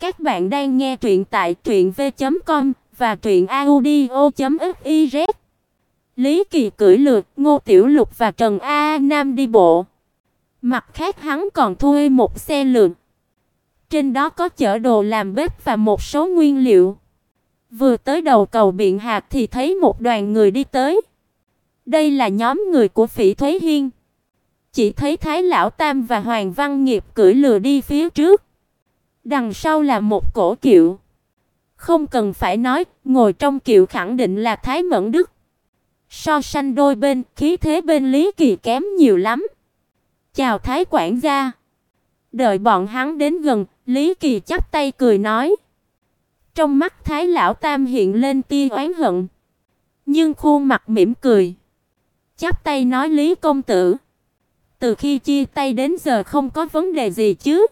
Các bạn đang nghe truyện tại truyệnv.com và truyệnaudio.fiz. Lý Kỳ cưỡi lượt, Ngô Tiểu Lục và Trần A Nam đi bộ. Mặt khác hắn còn thuê một xe lượn. Trên đó có chở đồ làm bếp và một số nguyên liệu. Vừa tới đầu cầu Biện Hạc thì thấy một đoàn người đi tới. Đây là nhóm người của Phỉ Thúy Hiên. Chỉ thấy Thái lão Tam và Hoàng Văn Nghiệp cưỡi lừa đi phía trước. Đằng sau là một cổ kiệu. Không cần phải nói, ngồi trong kiệu khẳng định là Thái Mẫn Đức. So sánh đôi bên, khí thế bên Lý Kỳ kém nhiều lắm. "Chào Thái quản gia." Đợi bọn hắn đến gần, Lý Kỳ chắp tay cười nói. Trong mắt Thái lão tam hiện lên tia oán hận, nhưng khuôn mặt mỉm cười. Chắp tay nói Lý công tử, từ khi chia tay đến giờ không có vấn đề gì chứ?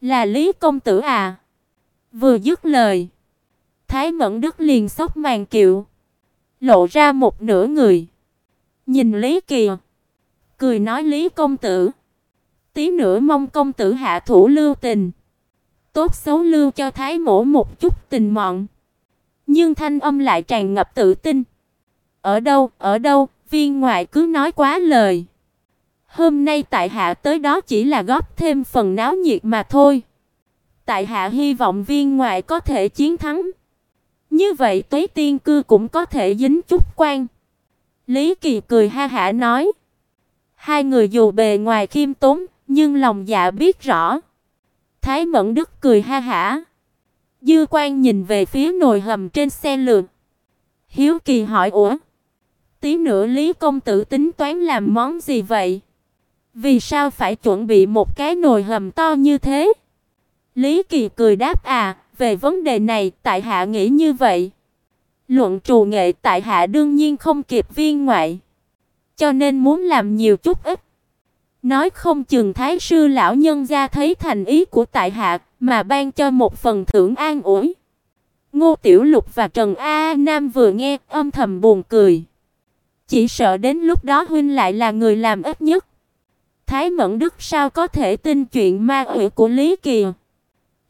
Là Lý công tử à? Vừa dứt lời, Thái Mẫn Đức liền xốc màn kiệu, lộ ra một nửa người. Nhìn Lý Kỳ, cười nói Lý công tử, tí nữa mong công tử hạ thủ lưu tình. Tốt xấu lưu cho Thái Mỗ một chút tình mọn. Nhưng thanh âm lại tràn ngập tự tin. Ở đâu, ở đâu, viên ngoại cứ nói quá lời. Hôm nay tại hạ tới đó chỉ là góp thêm phần náo nhiệt mà thôi. Tại hạ hy vọng viên ngoại có thể chiến thắng. Như vậy Tuế Tiên cư cũng có thể dính chút quan. Lý Kỳ cười ha hả nói. Hai người dù bề ngoài khiêm tốn, nhưng lòng dạ biết rõ. Thái Mẫn Đức cười ha hả. Dư Quan nhìn về phía nồi hầm trên xe lượn. Hiếu Kỳ hỏi: "Ủa, tí nữa Lý công tử tính toán làm món gì vậy? Vì sao phải chuẩn bị một cái nồi hầm to như thế?" Lý Kỳ cười đáp: "À, về vấn đề này, tại hạ nghĩ như vậy. Luận trù nghệ tại hạ đương nhiên không kịp viên ngoại, cho nên muốn làm nhiều chút ít. Nói không chừng thái sư lão nhân gia thấy thành ý của tại hạ mà ban cho một phần thưởng an ủi. Ngô Tiểu Lục và Trần A Nam vừa nghe âm thầm buồn cười. Chỉ sợ đến lúc đó huynh lại là người làm ít nhất. Thái Mẫn Đức sao có thể tin chuyện ma quỷ của Lý Kỳ?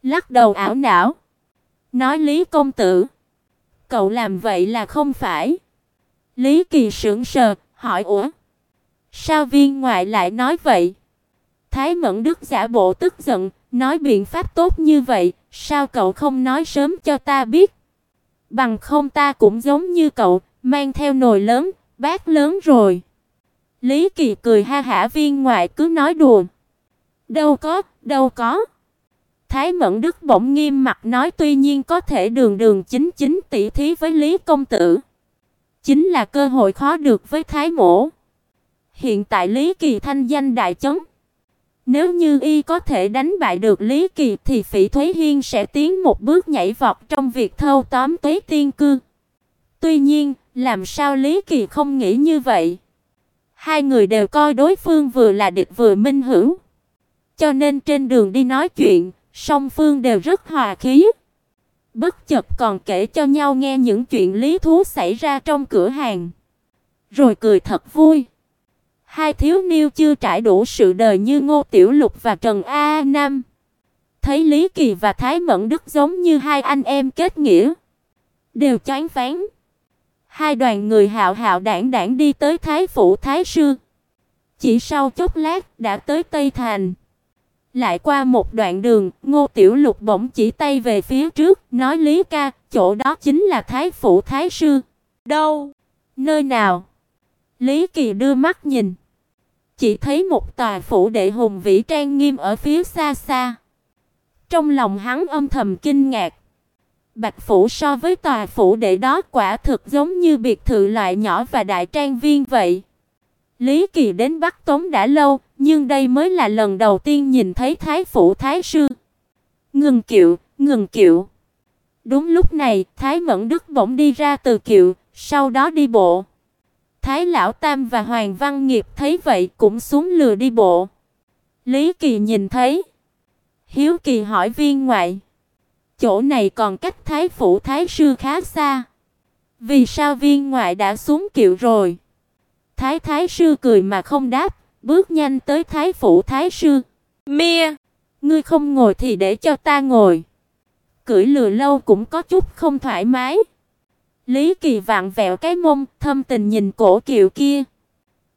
Lắc đầu ảo não. Nói Lý công tử, cậu làm vậy là không phải. Lý Kỳ sững sờ, hỏi ủa, sao viên ngoại lại nói vậy? Thái Mẫn Đức giả bộ tức giận, nói biện pháp tốt như vậy, sao cậu không nói sớm cho ta biết? Bằng không ta cũng giống như cậu, mang theo nồi lớn, bát lớn rồi. Lý Kỳ cười ha hả viên ngoại cứ nói đùa. Đâu có, đâu có. Thái Mẫn Đức bỗng nghiêm mặt nói tuy nhiên có thể đường đường chính chính tỷ thí với Lý công tử. Chính là cơ hội khó được với Thái Mỗ. Hiện tại Lý Kỳ thanh danh đại chấn. Nếu như y có thể đánh bại được Lý Kỳ thì Phỉ Thúy Hiên sẽ tiến một bước nhảy vọt trong việc thâu tóm Tuế Tiên cư. Tuy nhiên, làm sao Lý Kỳ không nghĩ như vậy? Hai người đều coi đối phương vừa là địch vừa minh hữu. Cho nên trên đường đi nói chuyện, song phương đều rất hòa khí. Bất chợt còn kể cho nhau nghe những chuyện lý thú xảy ra trong cửa hàng. Rồi cười thật vui. Hai thiếu niên chưa trải đủ sự đời như Ngô Tiểu Lục và Trần A Nam. Thấy Lý Kỳ và Thái Mẫn Đức giống như hai anh em kết nghĩa, đều choáng phán. Hai đoàn người hạo hạo đảng đảng đi tới Thái phủ Thái sư. Chỉ sau chốc lát đã tới Tây Thành. Lại qua một đoạn đường, Ngô Tiểu Lục bỗng chỉ tay về phía trước, nói Lý ca, chỗ đó chính là Thái phủ Thái sư. Đâu? Nơi nào? Lý Kỳ đưa mắt nhìn, chỉ thấy một tòa phủ đệ hùng vĩ trang nghiêm ở phía xa xa. Trong lòng hắn âm thầm kinh ngạc. Bạch phủ so với tòa phủ đệ đó quả thực giống như biệt thự loại nhỏ và đại trang viên vậy. Lý Kỳ đến Bắc Tống đã lâu, nhưng đây mới là lần đầu tiên nhìn thấy thái phủ thái sư. Ngừng kiệu, ngừng kiệu. Đúng lúc này, Thái Mẫn Đức bỗng đi ra từ kiệu, sau đó đi bộ. Thái lão tam và Hoàng Văn Nghiệp thấy vậy cũng xuống lừa đi bộ. Lý Kỳ nhìn thấy, hiếu kỳ hỏi viên ngoại, chỗ này còn cách Thái phủ thái sư khá xa. Vì sao viên ngoại đã xuống kiệu rồi? Thái thái sư cười mà không đáp, bước nhanh tới thái phủ thái sư. "Mia, ngươi không ngồi thì để cho ta ngồi." cưỡi lừa lâu cũng có chút không thoải mái. Lý Kỳ vặn vẹo cái mông, thâm tình nhìn cổ kiệu kia,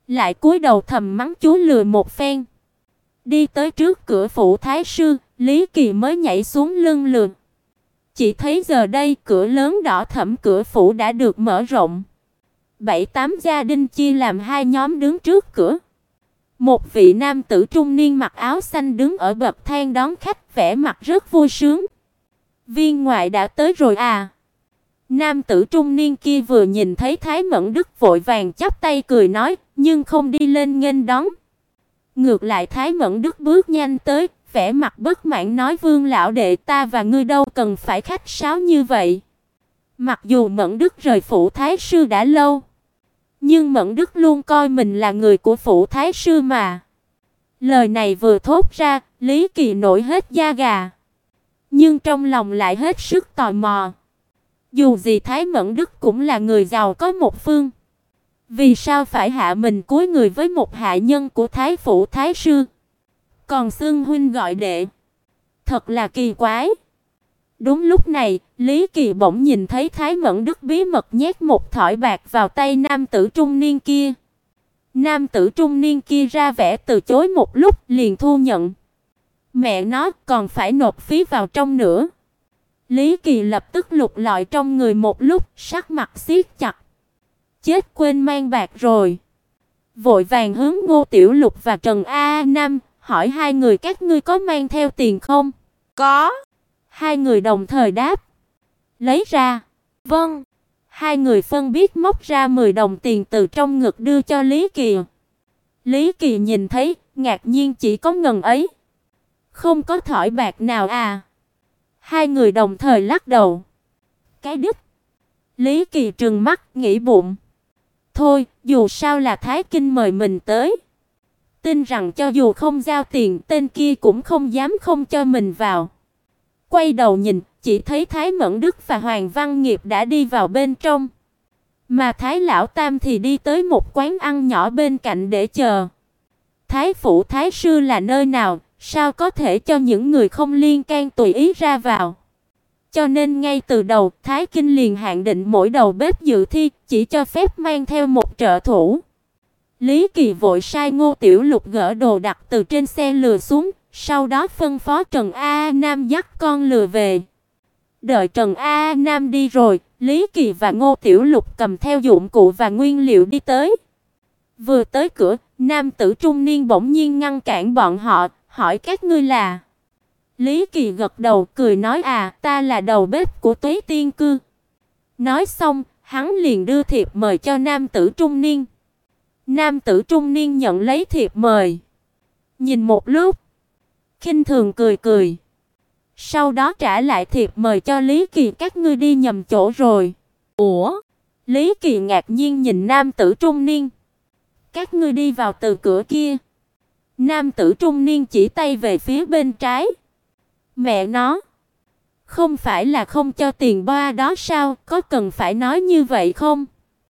lại cúi đầu thầm mắng chú lừa một phen. Đi tới trước cửa phủ thái sư, Lý Kỳ mới nhảy xuống lưng lừa. Chỉ thấy giờ đây cửa lớn đỏ thẫm cửa phủ đã được mở rộng. Bảy tám gia đình chia làm hai nhóm đứng trước cửa. Một vị nam tử trung niên mặc áo xanh đứng ở bậc thang đón khách, vẻ mặt rất vui sướng. Viên ngoại đã tới rồi à? Nam tử trung niên kia vừa nhìn thấy Thái Mẫn Đức vội vàng chắp tay cười nói, nhưng không đi lên nghênh đón. Ngược lại Thái Mẫn Đức bước nhanh tới, vẻ mặt bất mãn nói Vương lão đệ ta và ngươi đâu cần phải khách sáo như vậy. Mặc dù Mẫn Đức rời phủ thái sư đã lâu, nhưng Mẫn Đức luôn coi mình là người của phủ thái sư mà. Lời này vừa thốt ra, Lý Kỳ nổi hết da gà, nhưng trong lòng lại hết sức tò mò. Dù gì Thái Mẫn Đức cũng là người giàu có một phương, vì sao phải hạ mình cúi người với một hạ nhân của thái phủ thái sư? Còn xưng huynh gọi đệ, thật là kỳ quái. Đúng lúc này, Lý Kỳ bỗng nhìn thấy Thái Mẫn Đức bí mật nhét một thỏi bạc vào tay nam tử trung niên kia. Nam tử trung niên kia ra vẻ từ chối một lúc, liền thu nhận. Mẹ nó còn phải nộp phí vào trong nữa. Lý Kỳ lập tức lục lọi trong người một lúc, sắc mặt siết chặt. Chết quên mang bạc rồi. Vội vàng hướng Ngô Tiểu Lục và Trần A Nam, hỏi hai người các ngươi có mang theo tiền không? Có. Hai người đồng thời đáp. Lấy ra. Vâng. Hai người phân biết móc ra 10 đồng tiền từ trong ngực đưa cho Lý Kỳ. Lý Kỳ nhìn thấy, ngạc nhiên chỉ có ngần ấy. Không có thỏi bạc nào à? Hai người đồng thời lắc đầu. Cái đứt. Lý Kỳ trừng mắt, nghĩ bụng. Thôi, dù sao là Thái Kinh mời mình tới. Tin rằng cho dù không giao tiền, tên kia cũng không dám không cho mình vào. Quay đầu nhìn, chỉ thấy Thái Mẫn Đức và Hoàng Văn Nghiệp đã đi vào bên trong. Mà Thái lão tam thì đi tới một quán ăn nhỏ bên cạnh để chờ. Thái phủ thái sư là nơi nào, sao có thể cho những người không liên can tùy ý ra vào? Cho nên ngay từ đầu, Thái Kinh liền hạn định mỗi đầu bếp dự thi chỉ cho phép mang theo một trợ thủ. Lý Kỳ vội sai Ngô Tiểu Lục gỡ đồ đặt từ trên xe lừa xuống, sau đó phân phó Trần A Nam dắt con lừa về. Đợi Trần A Nam đi rồi, Lý Kỳ và Ngô Tiểu Lục cầm theo dụng cụ và nguyên liệu đi tới. Vừa tới cửa, nam tử trung niên bỗng nhiên ngăn cản bọn họ, hỏi các ngươi là Lý Kỳ gật đầu cười nói à, ta là đầu bếp của Tuế Tiên cư. Nói xong, hắn liền đưa thiệp mời cho nam tử trung niên. Nam tử trung niên nhận lấy thiệp mời, nhìn một lúc, khinh thường cười cười. Sau đó trả lại thiệp mời cho Lý Kỳ các ngươi đi nhầm chỗ rồi. Ủa? Lý Kỳ ngạc nhiên nhìn nam tử trung niên. Các ngươi đi vào từ cửa kia. Nam tử trung niên chỉ tay về phía bên trái. Mẹ nó, không phải là không cho tiền ba đó sao, có cần phải nói như vậy không?